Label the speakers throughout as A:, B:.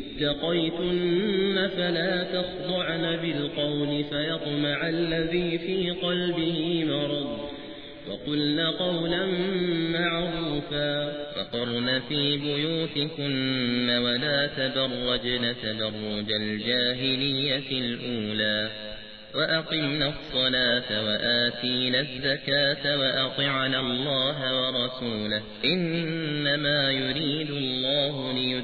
A: اتقيتن فلا تخضعن بالقول فيطمع الذي في قلبه مرض وقلن قولا معروفا
B: فقرن في بيوتكن ولا تبرجن تبرج الجاهلية الأولى وأقمنا الصلاة وآتينا الزكاة وأطعنا الله ورسوله إنما يريد الله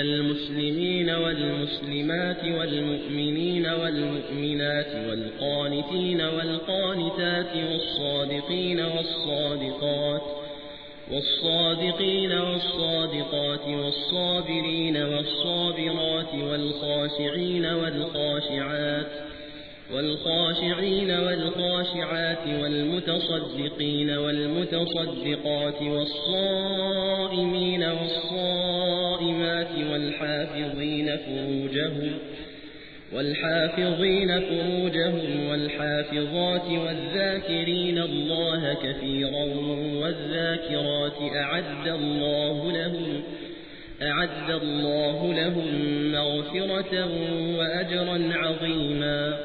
A: المسلمين والمسلمات والمؤمنين والمؤمنات والقانتين والقانتات والصادقين والصادقات والصادقين والصادقات والصابرين والصابرات والخاشعين والخاشعات والخاشعين والخاشعات والمتصدقين والمتصدقات والصائمين والصائمات والحافظين فروجهم والحافظين فروجهم والحافظات والذاكرين الله كثيرا والذاكرات أعد الله لهم أعد الله لهم مغفرة وأجرا عظيما